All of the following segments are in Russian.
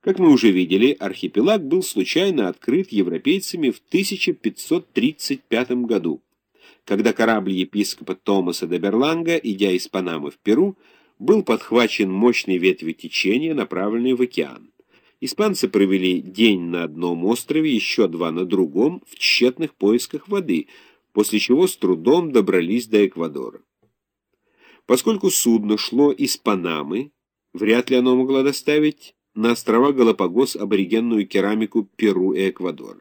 Как мы уже видели, архипелаг был случайно открыт европейцами в 1535 году, когда корабль епископа Томаса де Берланга, идя из Панамы в Перу, был подхвачен мощной ветвью течения, направленной в океан. Испанцы провели день на одном острове, еще два на другом, в тщетных поисках воды, после чего с трудом добрались до Эквадора. Поскольку судно шло из Панамы, вряд ли оно могло доставить на острова Галапагос аборигенную керамику Перу и Эквадора.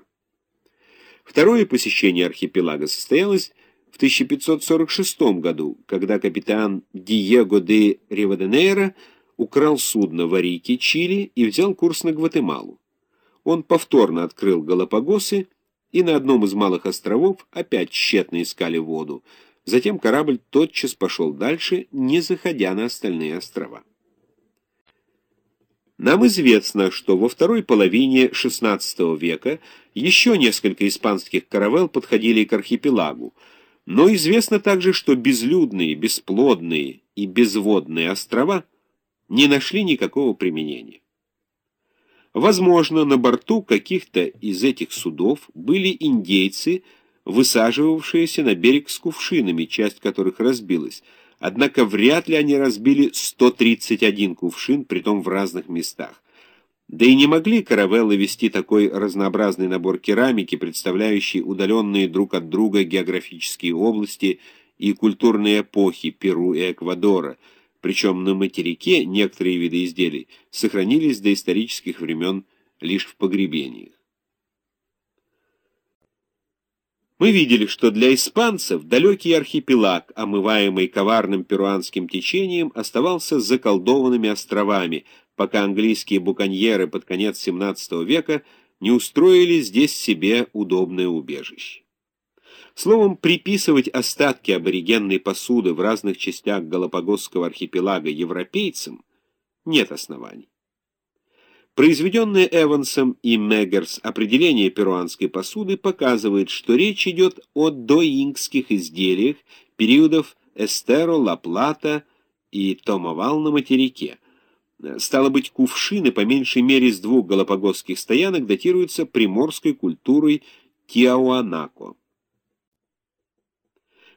Второе посещение архипелага состоялось в 1546 году, когда капитан Диего де Риваденейро украл судно в Арике, Чили и взял курс на Гватемалу. Он повторно открыл Галапагосы и на одном из малых островов опять тщетно искали воду. Затем корабль тотчас пошел дальше, не заходя на остальные острова. Нам известно, что во второй половине XVI века еще несколько испанских каравелл подходили к архипелагу, но известно также, что безлюдные, бесплодные и безводные острова – не нашли никакого применения. Возможно, на борту каких-то из этих судов были индейцы, высаживавшиеся на берег с кувшинами, часть которых разбилась, однако вряд ли они разбили 131 кувшин, притом в разных местах. Да и не могли каравеллы вести такой разнообразный набор керамики, представляющий удаленные друг от друга географические области и культурные эпохи Перу и Эквадора – причем на материке некоторые виды изделий сохранились до исторических времен лишь в погребениях. Мы видели, что для испанцев далекий архипелаг, омываемый коварным перуанским течением, оставался заколдованными островами, пока английские буконьеры под конец XVII века не устроили здесь себе удобное убежище. Словом, приписывать остатки аборигенной посуды в разных частях Галапагосского архипелага европейцам нет оснований. Произведенное Эвансом и Меггерс определение перуанской посуды показывает, что речь идет о доингских изделиях периодов Эстеро, Ла-Плата и Томовал на материке. Стало быть, кувшины по меньшей мере с двух галапагосских стоянок датируются приморской культурой Тиауанако.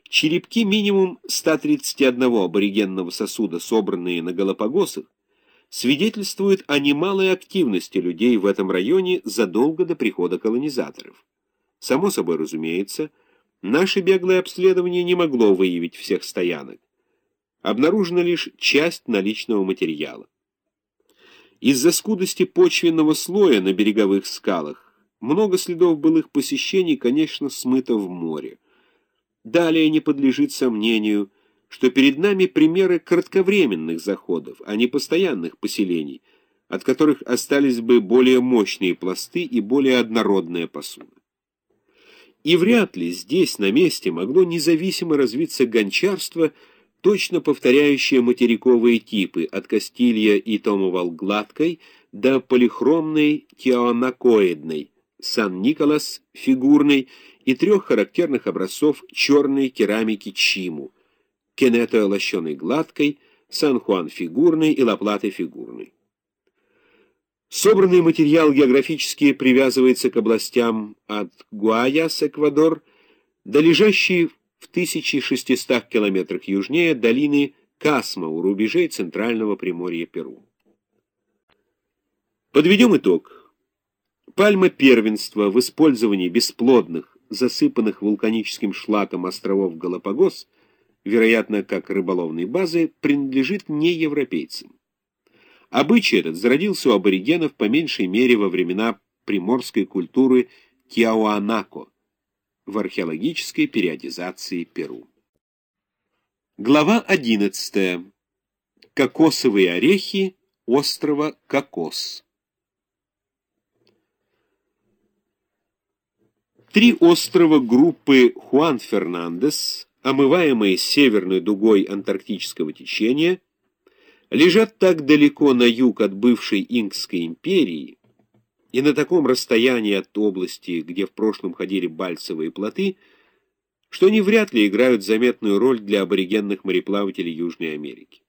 Черепки минимум 131 аборигенного сосуда, собранные на Галапагосах, свидетельствуют о немалой активности людей в этом районе задолго до прихода колонизаторов. Само собой разумеется, наше беглое обследование не могло выявить всех стоянок. Обнаружена лишь часть наличного материала. Из-за скудости почвенного слоя на береговых скалах много следов былых посещений, конечно, смыто в море. Далее не подлежит сомнению, что перед нами примеры кратковременных заходов, а не постоянных поселений, от которых остались бы более мощные пласты и более однородная посуда. И вряд ли здесь, на месте, могло независимо развиться гончарство, точно повторяющее материковые типы, от Кастилья и Томовал гладкой до полихромной тиоанакоидной, Сан-Николас фигурной и трех характерных образцов черной керамики Чиму, Кенето лощеной гладкой, Сан-Хуан фигурной и Лаплаты фигурной. Собранный материал географически привязывается к областям от Гуаяс, Эквадор, до лежащей в 1600 километрах южнее долины Касма у рубежей центрального Приморья Перу. Подведем итог. Пальма первенства в использовании бесплодных, засыпанных вулканическим шлаком островов Галапагос, вероятно, как рыболовной базы, принадлежит не европейцам. Обычай этот зародился у аборигенов по меньшей мере во времена приморской культуры Тиауанако в археологической периодизации Перу. Глава 11. Кокосовые орехи острова Кокос. Три острова группы Хуан Фернандес, омываемые северной дугой антарктического течения, лежат так далеко на юг от бывшей Инкской империи и на таком расстоянии от области, где в прошлом ходили бальцевые плоты, что они вряд ли играют заметную роль для аборигенных мореплавателей Южной Америки.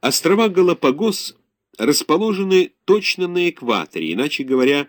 Острова Галапагос расположены точно на экваторе, иначе говоря,